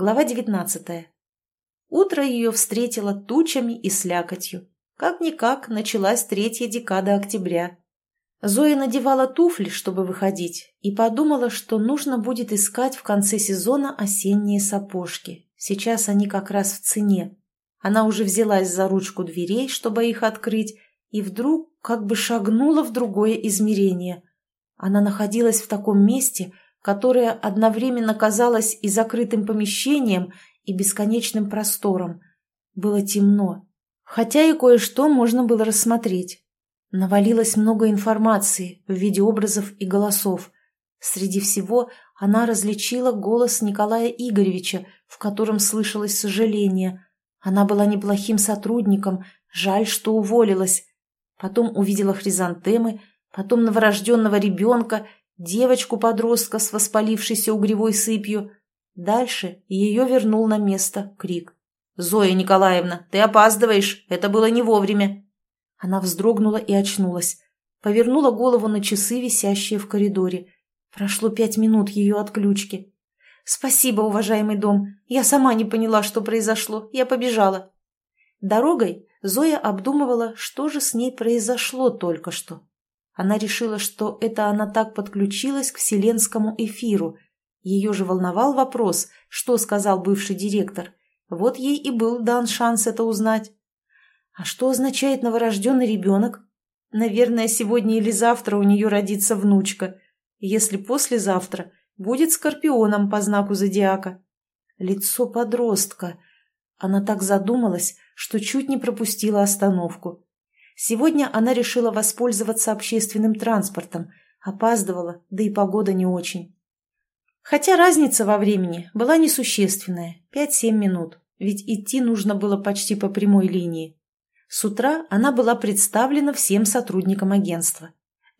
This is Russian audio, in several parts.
Глава 19. Утро ее встретило тучами и слякотью. Как-никак началась третья декада октября. Зоя надевала туфли, чтобы выходить, и подумала, что нужно будет искать в конце сезона осенние сапожки. Сейчас они как раз в цене. Она уже взялась за ручку дверей, чтобы их открыть, и вдруг как бы шагнула в другое измерение. Она находилась в таком месте, которое одновременно казалось и закрытым помещением, и бесконечным простором. Было темно, хотя и кое-что можно было рассмотреть. Навалилось много информации в виде образов и голосов. Среди всего она различила голос Николая Игоревича, в котором слышалось сожаление. Она была неплохим сотрудником, жаль, что уволилась. Потом увидела хризантемы, потом новорожденного ребенка, девочку-подростка с воспалившейся угревой сыпью. Дальше ее вернул на место крик. «Зоя Николаевна, ты опаздываешь, это было не вовремя!» Она вздрогнула и очнулась. Повернула голову на часы, висящие в коридоре. Прошло пять минут ее отключки. «Спасибо, уважаемый дом. Я сама не поняла, что произошло. Я побежала». Дорогой Зоя обдумывала, что же с ней произошло только что. Она решила, что это она так подключилась к вселенскому эфиру. Ее же волновал вопрос, что сказал бывший директор. Вот ей и был дан шанс это узнать. А что означает новорожденный ребенок? Наверное, сегодня или завтра у нее родится внучка. Если послезавтра, будет скорпионом по знаку зодиака. Лицо подростка. Она так задумалась, что чуть не пропустила остановку. Сегодня она решила воспользоваться общественным транспортом. Опаздывала, да и погода не очень. Хотя разница во времени была несущественная – 5-7 минут, ведь идти нужно было почти по прямой линии. С утра она была представлена всем сотрудникам агентства.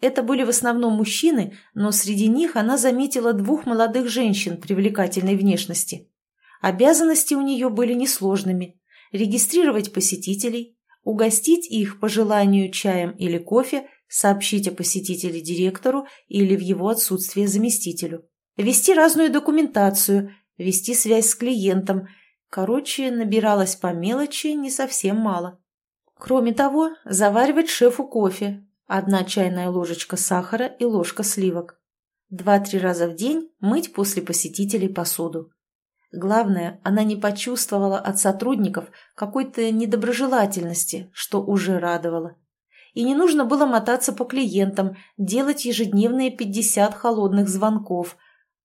Это были в основном мужчины, но среди них она заметила двух молодых женщин привлекательной внешности. Обязанности у нее были несложными – регистрировать посетителей, угостить их по желанию чаем или кофе, сообщить о посетителе директору или в его отсутствие заместителю, вести разную документацию, вести связь с клиентом. Короче, набиралось по мелочи не совсем мало. Кроме того, заваривать шефу кофе, одна чайная ложечка сахара и ложка сливок. Два-три раза в день мыть после посетителей посуду. Главное, она не почувствовала от сотрудников какой-то недоброжелательности, что уже радовало. И не нужно было мотаться по клиентам, делать ежедневные 50 холодных звонков,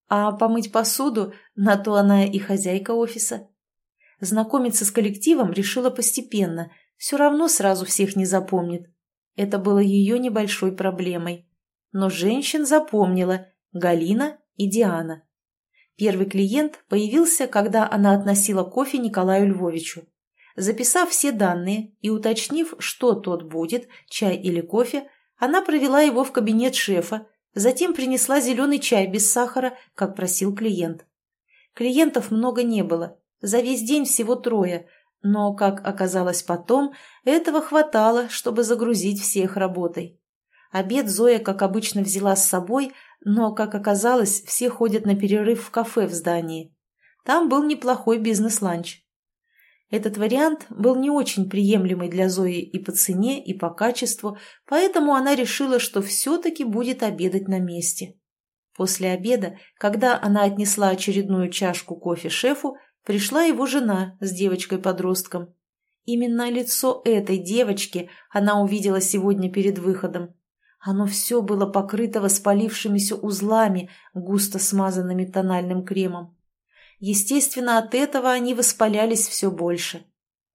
а помыть посуду, на то она и хозяйка офиса. Знакомиться с коллективом решила постепенно – все равно сразу всех не запомнит. Это было ее небольшой проблемой. Но женщин запомнила Галина и Диана. Первый клиент появился, когда она относила кофе Николаю Львовичу. Записав все данные и уточнив, что тот будет, чай или кофе, она провела его в кабинет шефа, затем принесла зеленый чай без сахара, как просил клиент. Клиентов много не было, за весь день всего трое – но, как оказалось потом, этого хватало, чтобы загрузить всех работой. Обед Зоя, как обычно, взяла с собой, но, как оказалось, все ходят на перерыв в кафе в здании. Там был неплохой бизнес-ланч. Этот вариант был не очень приемлемый для Зои и по цене, и по качеству, поэтому она решила, что все-таки будет обедать на месте. После обеда, когда она отнесла очередную чашку кофе шефу, пришла его жена с девочкой-подростком. Именно лицо этой девочки она увидела сегодня перед выходом. Оно все было покрыто воспалившимися узлами, густо смазанными тональным кремом. Естественно, от этого они воспалялись все больше.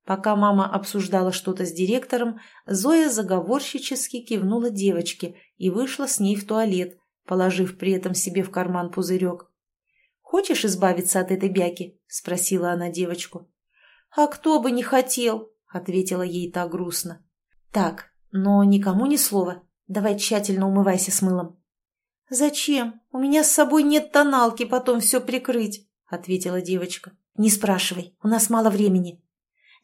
Пока мама обсуждала что-то с директором, Зоя заговорщически кивнула девочке и вышла с ней в туалет, положив при этом себе в карман пузырек. «Хочешь избавиться от этой бяки?» – спросила она девочку. «А кто бы не хотел?» – ответила ей та грустно. «Так, но никому ни слова. Давай тщательно умывайся с мылом». «Зачем? У меня с собой нет тоналки потом все прикрыть», – ответила девочка. «Не спрашивай, у нас мало времени».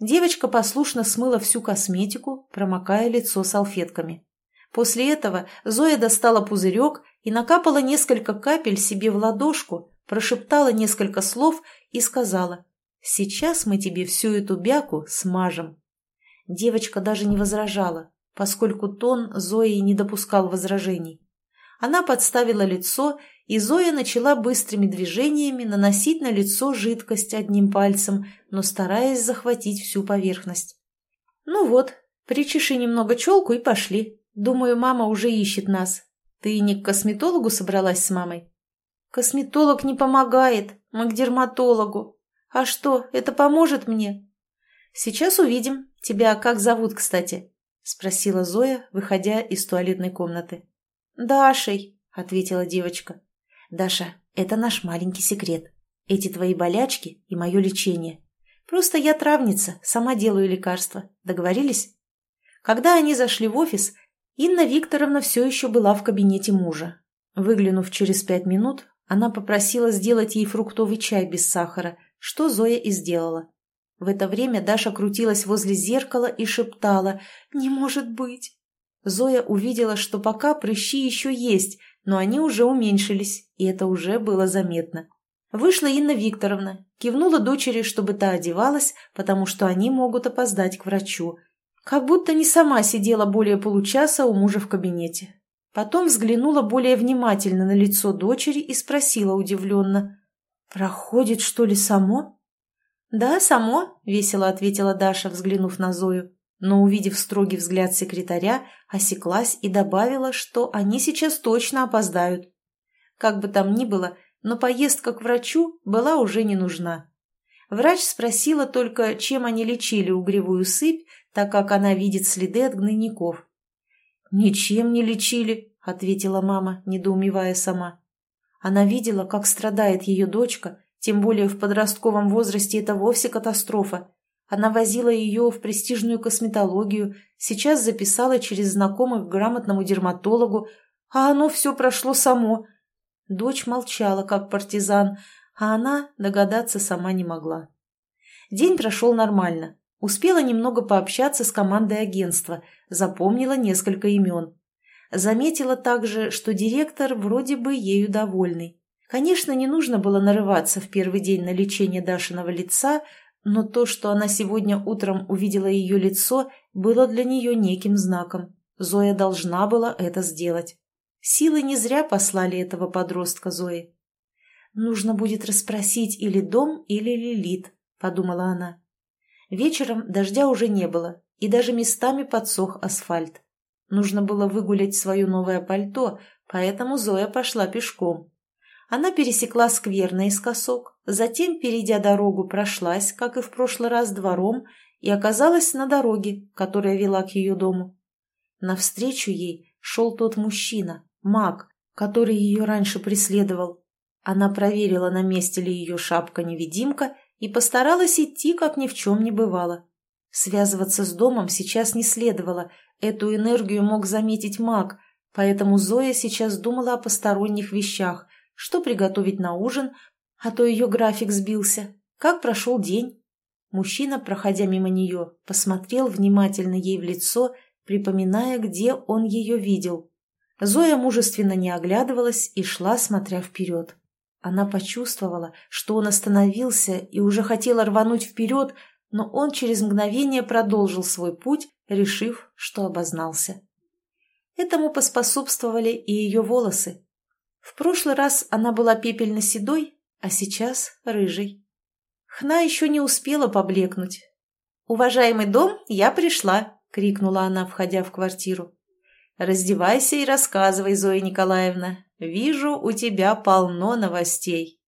Девочка послушно смыла всю косметику, промокая лицо салфетками. После этого Зоя достала пузырек и накапала несколько капель себе в ладошку, прошептала несколько слов и сказала «Сейчас мы тебе всю эту бяку смажем». Девочка даже не возражала, поскольку тон Зои не допускал возражений. Она подставила лицо, и Зоя начала быстрыми движениями наносить на лицо жидкость одним пальцем, но стараясь захватить всю поверхность. «Ну вот, причеши немного челку и пошли. Думаю, мама уже ищет нас. Ты не к косметологу собралась с мамой?» «Косметолог не помогает, мы к дерматологу. А что, это поможет мне?» «Сейчас увидим. Тебя как зовут, кстати?» — спросила Зоя, выходя из туалетной комнаты. «Дашей», — ответила девочка. «Даша, это наш маленький секрет. Эти твои болячки и мое лечение. Просто я травница, сама делаю лекарства. Договорились?» Когда они зашли в офис, Инна Викторовна все еще была в кабинете мужа. Выглянув через пять минут, она попросила сделать ей фруктовый чай без сахара, что Зоя и сделала. В это время Даша крутилась возле зеркала и шептала «Не может быть!». Зоя увидела, что пока прыщи еще есть, но они уже уменьшились, и это уже было заметно. Вышла Инна Викторовна, кивнула дочери, чтобы та одевалась, потому что они могут опоздать к врачу. Как будто не сама сидела более получаса у мужа в кабинете. Потом взглянула более внимательно на лицо дочери и спросила удивленно. «Проходит, что ли, само?» «Да, само», — весело ответила Даша, взглянув на Зою но, увидев строгий взгляд секретаря, осеклась и добавила, что они сейчас точно опоздают. Как бы там ни было, но поездка к врачу была уже не нужна. Врач спросила только, чем они лечили угревую сыпь, так как она видит следы от гнойников. «Ничем не лечили», — ответила мама, недоумевая сама. Она видела, как страдает ее дочка, тем более в подростковом возрасте это вовсе катастрофа, она возила ее в престижную косметологию, сейчас записала через знакомых к грамотному дерматологу, а оно все прошло само. Дочь молчала, как партизан, а она догадаться сама не могла. День прошел нормально. Успела немного пообщаться с командой агентства, запомнила несколько имен. Заметила также, что директор вроде бы ею довольный. Конечно, не нужно было нарываться в первый день на лечение Дашиного лица, но то, что она сегодня утром увидела ее лицо, было для нее неким знаком. Зоя должна была это сделать. Силы не зря послали этого подростка Зои. «Нужно будет расспросить или дом, или Лилит», — подумала она. Вечером дождя уже не было, и даже местами подсох асфальт. Нужно было выгулять свое новое пальто, поэтому Зоя пошла пешком. Она пересекла сквер наискосок, затем, перейдя дорогу, прошлась, как и в прошлый раз, двором и оказалась на дороге, которая вела к ее дому. Навстречу ей шел тот мужчина, маг, который ее раньше преследовал. Она проверила, на месте ли ее шапка-невидимка, и постаралась идти, как ни в чем не бывало. Связываться с домом сейчас не следовало, эту энергию мог заметить маг, поэтому Зоя сейчас думала о посторонних вещах, что приготовить на ужин, а то ее график сбился, как прошел день. Мужчина, проходя мимо нее, посмотрел внимательно ей в лицо, припоминая, где он ее видел. Зоя мужественно не оглядывалась и шла, смотря вперед. Она почувствовала, что он остановился и уже хотела рвануть вперед, но он через мгновение продолжил свой путь, решив, что обознался. Этому поспособствовали и ее волосы, в прошлый раз она была пепельно-седой, а сейчас рыжей. Хна еще не успела поблекнуть. «Уважаемый дом, я пришла!» — крикнула она, входя в квартиру. «Раздевайся и рассказывай, Зоя Николаевна. Вижу, у тебя полно новостей».